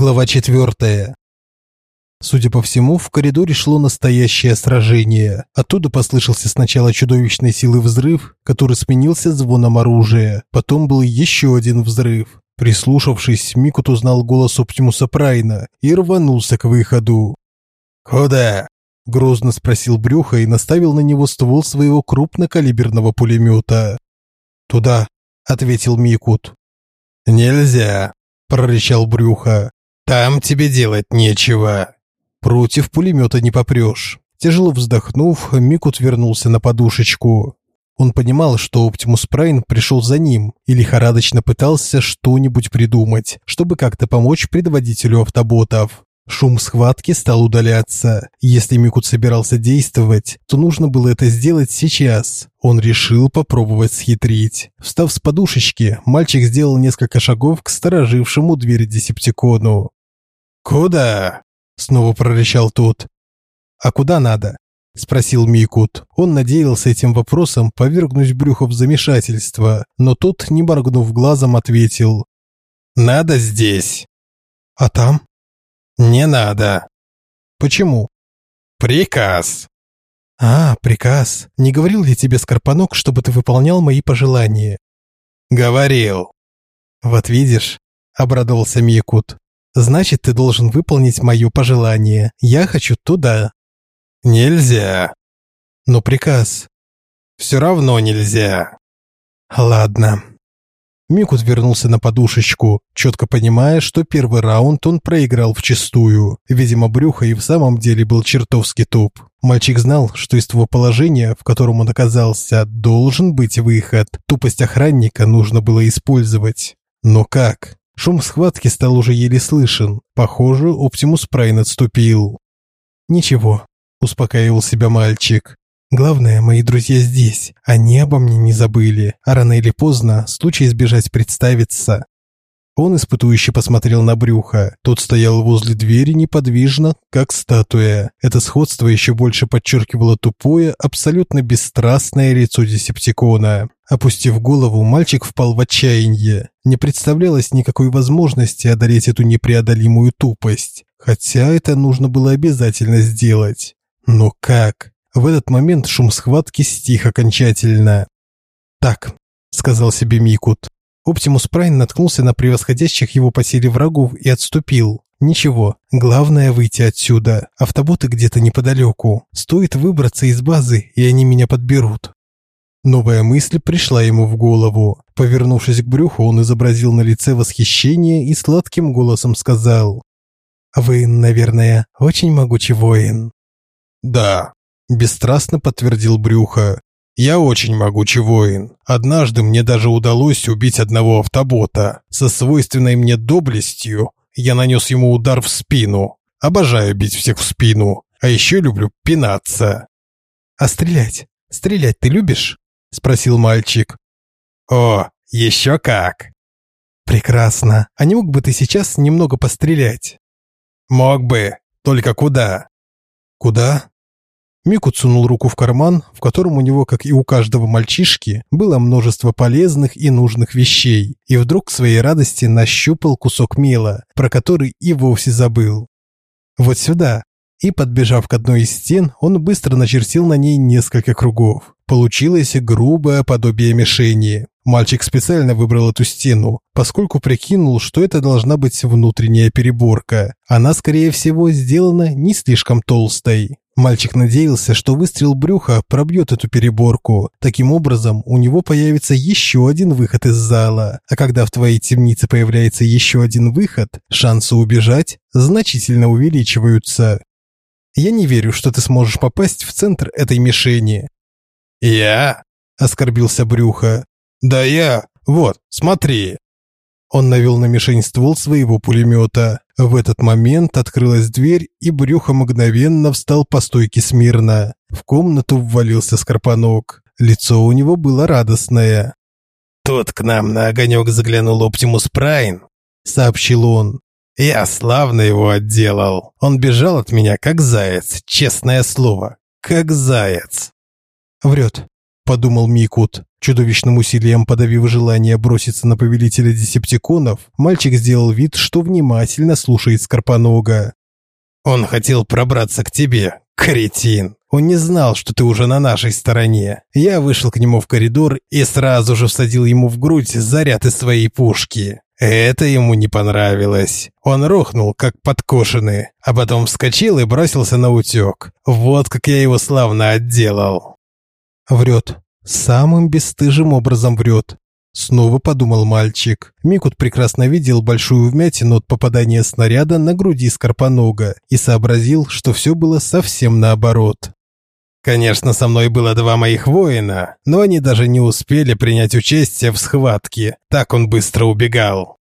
Глава четвертая. Судя по всему, в коридоре шло настоящее сражение. Оттуда послышался сначала чудовищной силы взрыв, который сменился звоном оружия. Потом был еще один взрыв. Прислушавшись, Микут узнал голос Оптимуса Прайна и рванулся к выходу. «Куда?» – грозно спросил Брюха и наставил на него ствол своего крупнокалиберного пулемета. «Туда», – ответил Микут. «Нельзя», – прорычал Брюха. Там тебе делать нечего. Против пулемета не попрешь. Тяжело вздохнув, Микут вернулся на подушечку. Он понимал, что Оптимус Прайн пришел за ним и лихорадочно пытался что-нибудь придумать, чтобы как-то помочь предводителю автоботов. Шум схватки стал удаляться. Если Микут собирался действовать, то нужно было это сделать сейчас. Он решил попробовать схитрить. Встав с подушечки, мальчик сделал несколько шагов к сторожившему дверь Десептикону. «Куда?» – снова прорычал тот. «А куда надо?» – спросил Микут. Он надеялся этим вопросом повергнуть брюхо в замешательство, но тот, не моргнув глазом, ответил. «Надо здесь». «А там?» «Не надо». «Почему?» «Приказ». «А, приказ. Не говорил ли тебе Скорпанок, чтобы ты выполнял мои пожелания?» «Говорил». «Вот видишь», – обрадовался Микут. «Значит, ты должен выполнить мое пожелание. Я хочу туда». «Нельзя». «Но приказ». «Все равно нельзя». «Ладно». Микут вернулся на подушечку, четко понимая, что первый раунд он проиграл вчистую. Видимо, Брюха и в самом деле был чертовски туп. Мальчик знал, что из того положения, в котором он оказался, должен быть выход. Тупость охранника нужно было использовать. Но как? Шум схватки стал уже еле слышен. Похоже, Оптимус Прайн отступил. «Ничего», – успокаивал себя мальчик. Главное, мои друзья здесь. Они обо мне не забыли. А рано или поздно случай избежать представится. Он испытующе посмотрел на брюхо. Тот стоял возле двери неподвижно, как статуя. Это сходство еще больше подчеркивало тупое, абсолютно бесстрастное лицо Десептикона. Опустив голову, мальчик впал в отчаяние. Не представлялось никакой возможности одолеть эту непреодолимую тупость. Хотя это нужно было обязательно сделать. Но как? В этот момент шум схватки стих окончательно. «Так», — сказал себе Микут. Оптимус Прайн наткнулся на превосходящих его по силе врагов и отступил. «Ничего, главное выйти отсюда. Автоботы где-то неподалеку. Стоит выбраться из базы, и они меня подберут». Новая мысль пришла ему в голову. Повернувшись к брюху, он изобразил на лице восхищение и сладким голосом сказал. «Вы, наверное, очень могучий воин». «Да», Бесстрастно подтвердил Брюха. Я очень могучий воин. Однажды мне даже удалось убить одного автобота. Со свойственной мне доблестью я нанес ему удар в спину. Обожаю бить всех в спину. А еще люблю пинаться. А стрелять? Стрелять ты любишь? спросил мальчик. О, еще как. Прекрасно. А не мог бы ты сейчас немного пострелять? Мог бы. Только куда? Куда? Мику сунул руку в карман, в котором у него, как и у каждого мальчишки, было множество полезных и нужных вещей, и вдруг к своей радости нащупал кусок мела, про который и вовсе забыл. Вот сюда. И подбежав к одной из стен, он быстро начертил на ней несколько кругов. Получилось грубое подобие мишени. Мальчик специально выбрал эту стену, поскольку прикинул, что это должна быть внутренняя переборка. Она, скорее всего, сделана не слишком толстой. Мальчик надеялся, что выстрел брюха пробьет эту переборку. Таким образом, у него появится еще один выход из зала. А когда в твоей темнице появляется еще один выход, шансы убежать значительно увеличиваются. Я не верю, что ты сможешь попасть в центр этой мишени. Я? оскорбился брюха. Да я. Вот, смотри. Он навел на мишень ствол своего пулемета. В этот момент открылась дверь, и брюхо мгновенно встал по стойке смирно. В комнату ввалился Скорпанок. Лицо у него было радостное. «Тут к нам на огонек заглянул Оптимус Прайн», — сообщил он. «Я славно его отделал. Он бежал от меня, как заяц, честное слово. Как заяц». «Врет», подумал Микут. Чудовищным усилием подавив желание броситься на повелителя десептиконов, мальчик сделал вид, что внимательно слушает Скорпонога. «Он хотел пробраться к тебе, кретин. Он не знал, что ты уже на нашей стороне. Я вышел к нему в коридор и сразу же всадил ему в грудь заряд из своей пушки. Это ему не понравилось. Он рухнул, как подкошенный, а потом вскочил и бросился на утек. Вот как я его славно отделал. Врет. Самым бесстыжим образом врет. Снова подумал мальчик. Микут прекрасно видел большую вмятину от попадания снаряда на груди Скорпонога и сообразил, что все было совсем наоборот. Конечно, со мной было два моих воина, но они даже не успели принять участие в схватке. Так он быстро убегал.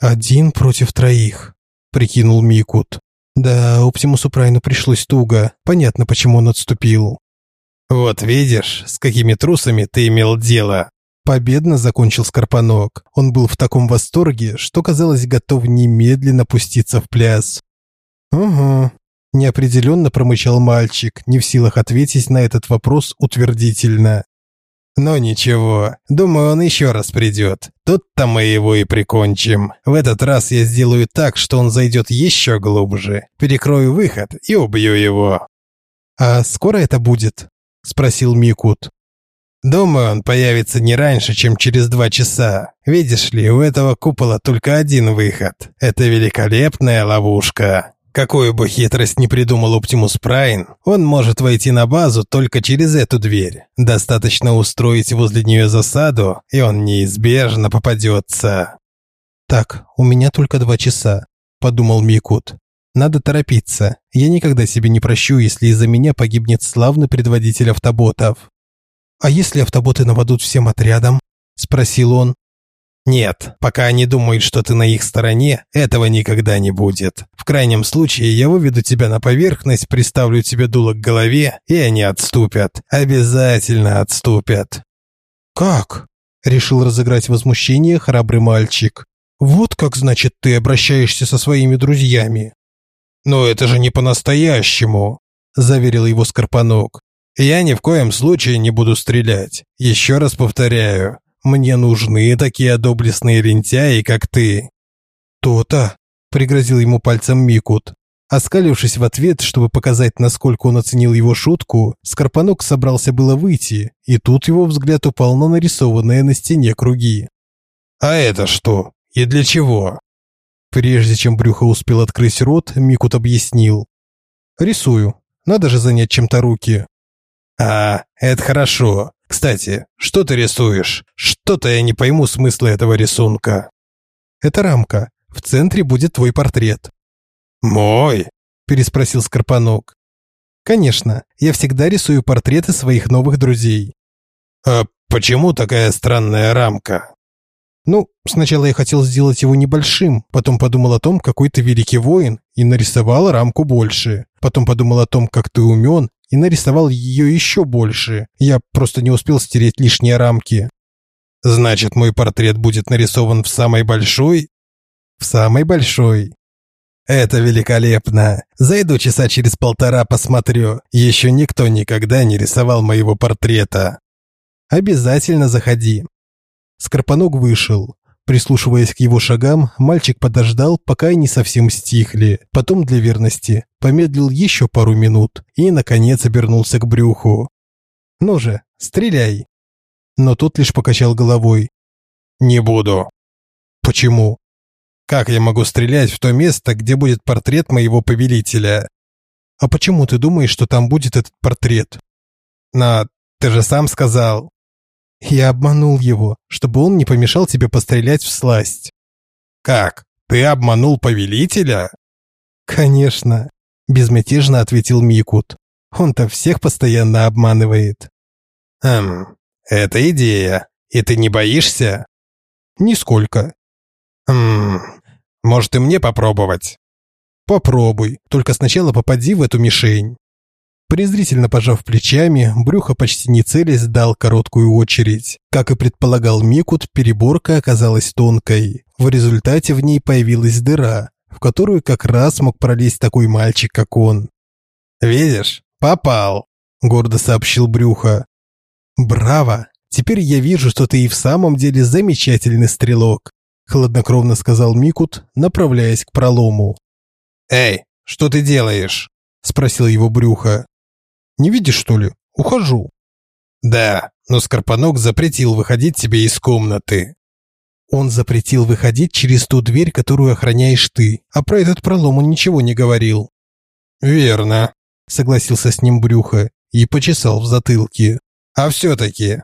Один против троих, прикинул Микут. Да, Оптимусу Прайну пришлось туго. Понятно, почему он отступил. Вот видишь, с какими трусами ты имел дело. Победно закончил Скорпонок. Он был в таком восторге, что казалось готов немедленно пуститься в пляс. Угу, неопределенно промычал мальчик, не в силах ответить на этот вопрос утвердительно. Но ничего, думаю, он еще раз придет. Тут-то мы его и прикончим. В этот раз я сделаю так, что он зайдет еще глубже. Перекрою выход и убью его. А скоро это будет? Спросил Микут. Думаю, он появится не раньше, чем через два часа. Видишь ли, у этого купола только один выход. Это великолепная ловушка. Какую бы хитрость ни придумал Оптимус Прайн, он может войти на базу только через эту дверь. Достаточно устроить возле нее засаду, и он неизбежно попадется. «Так, у меня только два часа», – подумал Микут. «Надо торопиться. Я никогда себе не прощу, если из-за меня погибнет славный предводитель автоботов». «А если автоботы нападут всем отрядом?» – спросил он. Нет, пока они думают, что ты на их стороне, этого никогда не будет. В крайнем случае я выведу тебя на поверхность, приставлю тебе дуло к голове, и они отступят. Обязательно отступят. Как? решил разыграть возмущение храбрый мальчик. Вот как, значит, ты обращаешься со своими друзьями. Но это же не по-настоящему, заверил его Скорпанок. Я ни в коем случае не буду стрелять. Еще раз повторяю, мне нужны такие доблестные лентяи, как ты. То-то, пригрозил ему пальцем Микут. Оскалившись в ответ, чтобы показать, насколько он оценил его шутку, Скорпанок собрался было выйти, и тут его взгляд упал на нарисованные на стене круги. «А это что? И для чего?» Прежде чем Брюхо успел открыть рот, Микут объяснил. «Рисую. Надо же занять чем-то руки». «А, это хорошо. Кстати, что ты рисуешь? Что-то я не пойму смысла этого рисунка. Это рамка. В центре будет твой портрет. Мой? переспросил Скорпанок. Конечно, я всегда рисую портреты своих новых друзей. А почему такая странная рамка? Ну, сначала я хотел сделать его небольшим, потом подумал о том, какой ты великий воин, и нарисовал рамку больше. Потом подумал о том, как ты умен, и нарисовал ее еще больше. Я просто не успел стереть лишние рамки. Значит, мой портрет будет нарисован в самой большой? В самой большой. Это великолепно. Зайду часа через полтора посмотрю. Еще никто никогда не рисовал моего портрета. Обязательно заходи. Скорпанок вышел. Прислушиваясь к его шагам, мальчик подождал, пока они совсем стихли. Потом для верности помедлил еще пару минут и наконец обернулся к брюху. Ну же, стреляй. Но тот лишь покачал головой. Не буду. Почему? Как я могу стрелять в то место, где будет портрет моего повелителя? А почему ты думаешь, что там будет этот портрет? На, ты же сам сказал. Я обманул его, чтобы он не помешал тебе пострелять в сласть. Как? Ты обманул повелителя? Конечно, безмятежно ответил Микут. Он-то всех постоянно обманывает. Хм, это идея. И ты не боишься? Нисколько. Хм, может и мне попробовать? Попробуй, только сначала попади в эту мишень. Презрительно пожав плечами, Брюхо почти не целясь дал короткую очередь. Как и предполагал Микут, переборка оказалась тонкой. В результате в ней появилась дыра, в которую как раз мог пролезть такой мальчик, как он. «Видишь, попал», – гордо сообщил Брюхо. Браво! Теперь я вижу, что ты и в самом деле замечательный стрелок, хладнокровно сказал Микут, направляясь к пролому. Эй, что ты делаешь? спросил его Брюха. Не видишь, что ли? Ухожу. Да, но Скорпанок запретил выходить тебе из комнаты. Он запретил выходить через ту дверь, которую охраняешь ты, а про этот пролом он ничего не говорил. Верно, согласился с ним Брюха и почесал в затылке. А все таки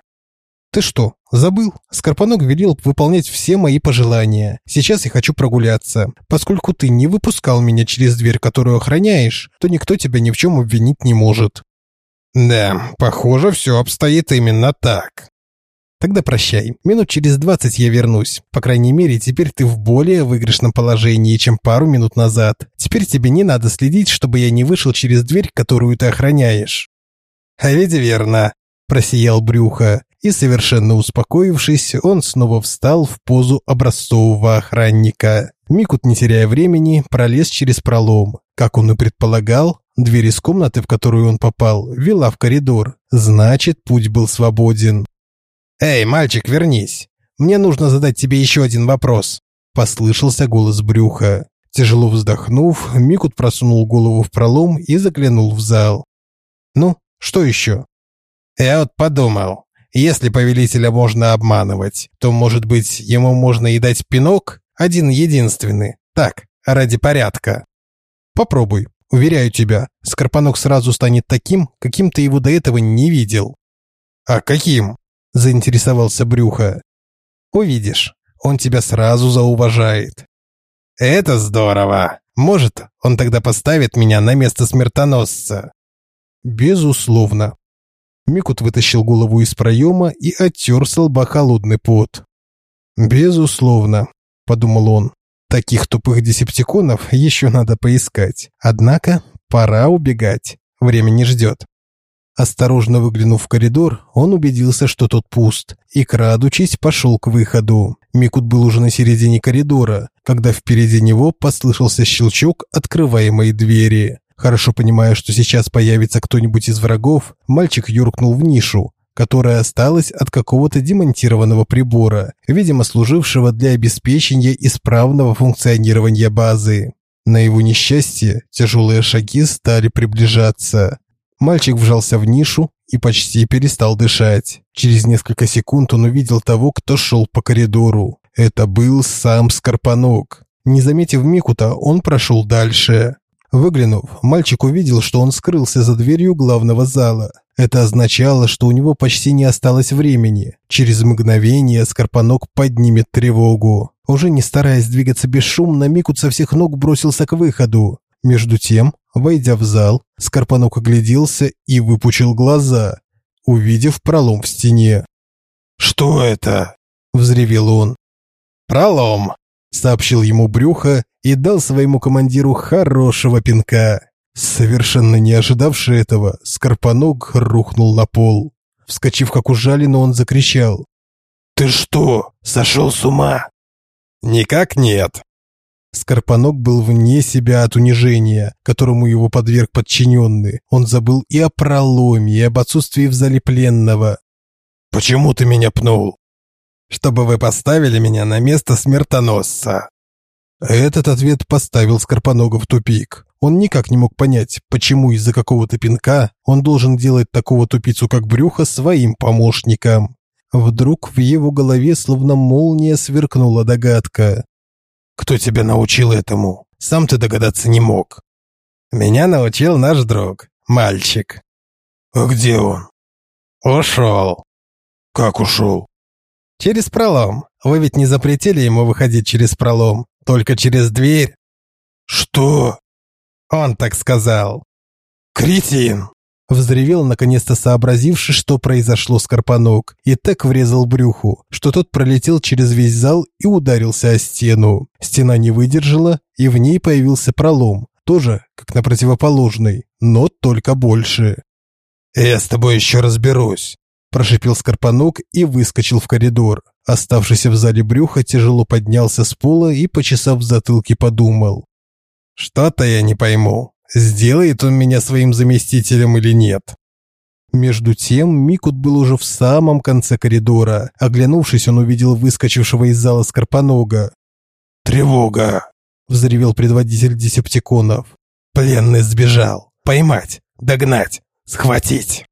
Ты что, забыл? Скорпанок велел выполнять все мои пожелания. Сейчас я хочу прогуляться. Поскольку ты не выпускал меня через дверь, которую охраняешь, то никто тебя ни в чем обвинить не может. Да, похоже, все обстоит именно так. Тогда прощай. Минут через двадцать я вернусь. По крайней мере, теперь ты в более выигрышном положении, чем пару минут назад. Теперь тебе не надо следить, чтобы я не вышел через дверь, которую ты охраняешь. А ведь верно, просиял Брюха, и совершенно успокоившись, он снова встал в позу образцового охранника. Микут, не теряя времени, пролез через пролом. Как он и предполагал, дверь из комнаты, в которую он попал, вела в коридор. Значит, путь был свободен. «Эй, мальчик, вернись! Мне нужно задать тебе еще один вопрос!» Послышался голос брюха. Тяжело вздохнув, Микут просунул голову в пролом и заглянул в зал. «Ну, что еще?» «Я вот подумал, если повелителя можно обманывать, то, может быть, ему можно и дать пинок? Один единственный. Так, ради порядка». «Попробуй. Уверяю тебя, Скорпанок сразу станет таким, каким ты его до этого не видел». «А каким?» заинтересовался Брюха. Увидишь, он тебя сразу зауважает. Это здорово. Может, он тогда поставит меня на место смертоносца. Безусловно. Микут вытащил голову из проема и оттер с холодный пот. Безусловно, подумал он. Таких тупых десептиконов еще надо поискать. Однако пора убегать. Время не ждет. Осторожно выглянув в коридор, он убедился, что тот пуст, и, крадучись, пошел к выходу. Микут был уже на середине коридора, когда впереди него послышался щелчок открываемой двери. Хорошо понимая, что сейчас появится кто-нибудь из врагов, мальчик юркнул в нишу, которая осталась от какого-то демонтированного прибора, видимо, служившего для обеспечения исправного функционирования базы. На его несчастье тяжелые шаги стали приближаться. Мальчик вжался в нишу и почти перестал дышать. Через несколько секунд он увидел того, кто шел по коридору. Это был сам Скорпанок. Не заметив Микута, он прошел дальше. Выглянув, мальчик увидел, что он скрылся за дверью главного зала. Это означало, что у него почти не осталось времени. Через мгновение Скорпанок поднимет тревогу. Уже не стараясь двигаться бесшумно, Микут со всех ног бросился к выходу. Между тем, войдя в зал, Скорпанок огляделся и выпучил глаза, увидев пролом в стене. «Что это?» – взревел он. «Пролом!» – сообщил ему Брюха и дал своему командиру хорошего пинка. Совершенно не ожидавший этого, Скорпанок рухнул на пол. Вскочив как ужаленный, он закричал. «Ты что, сошел с ума?» «Никак нет», Скорпанок был вне себя от унижения, которому его подверг подчиненный. Он забыл и о проломе, и об отсутствии в зале пленного. «Почему ты меня пнул?» «Чтобы вы поставили меня на место смертоносца». Этот ответ поставил Скорпанога в тупик. Он никак не мог понять, почему из-за какого-то пинка он должен делать такого тупицу, как Брюха, своим помощником. Вдруг в его голове словно молния сверкнула догадка. Кто тебя научил этому? Сам ты догадаться не мог. Меня научил наш друг, мальчик. А где он? Ушел. Как ушел? Через пролом. Вы ведь не запретили ему выходить через пролом, только через дверь. Что? Он так сказал. Кретин. Взревел, наконец-то сообразивший, что произошло с Карпанок, и так врезал брюху, что тот пролетел через весь зал и ударился о стену. Стена не выдержала, и в ней появился пролом, тоже как на противоположной, но только больше. «Я с тобой еще разберусь», – прошипел Скорпанок и выскочил в коридор. Оставшийся в зале брюха тяжело поднялся с пола и, почесав в затылке, подумал. «Что-то я не пойму. Сделает он меня своим заместителем или нет? Между тем Микут был уже в самом конце коридора. Оглянувшись, он увидел выскочившего из зала Скорпонога. «Тревога!» – взревел предводитель десептиконов. «Пленный сбежал! Поймать! Догнать! Схватить!»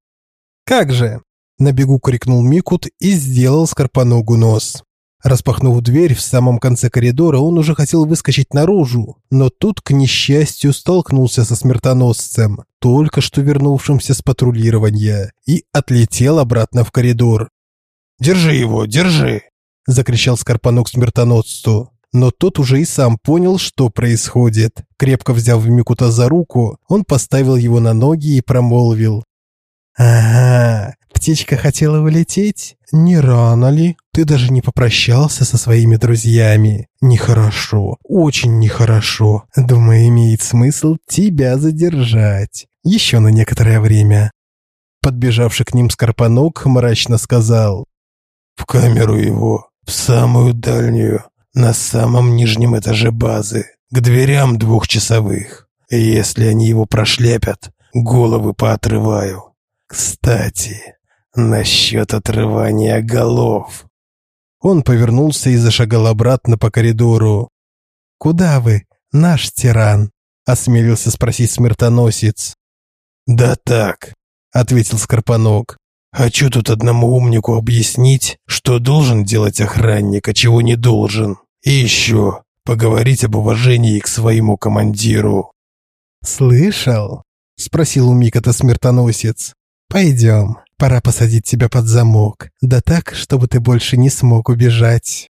«Как же!» – на бегу крикнул Микут и сделал Скорпоногу нос. Распахнув дверь в самом конце коридора, он уже хотел выскочить наружу, но тут, к несчастью, столкнулся со смертоносцем, только что вернувшимся с патрулирования, и отлетел обратно в коридор. «Держи его, держи!» – закричал Скорпанок смертоносцу. Но тот уже и сам понял, что происходит. Крепко взяв Микута за руку, он поставил его на ноги и промолвил. «Ага, птичка хотела улететь? Не рано ли? Ты даже не попрощался со своими друзьями. Нехорошо, очень нехорошо. Думаю, имеет смысл тебя задержать. Еще на некоторое время». Подбежавший к ним Скорпанок мрачно сказал. «В камеру его, в самую дальнюю, на самом нижнем этаже базы, к дверям двухчасовых. Если они его прошлепят, головы поотрываю». Кстати, насчет отрывания голов. Он повернулся и зашагал обратно по коридору. «Куда вы, наш тиран?» – осмелился спросить смертоносец. «Да так», – ответил Скорпанок. «Хочу тут одному умнику объяснить, что должен делать охранник, а чего не должен. И еще поговорить об уважении к своему командиру». «Слышал?» – спросил у Микота смертоносец. Пойдем, пора посадить тебя под замок, да так, чтобы ты больше не смог убежать.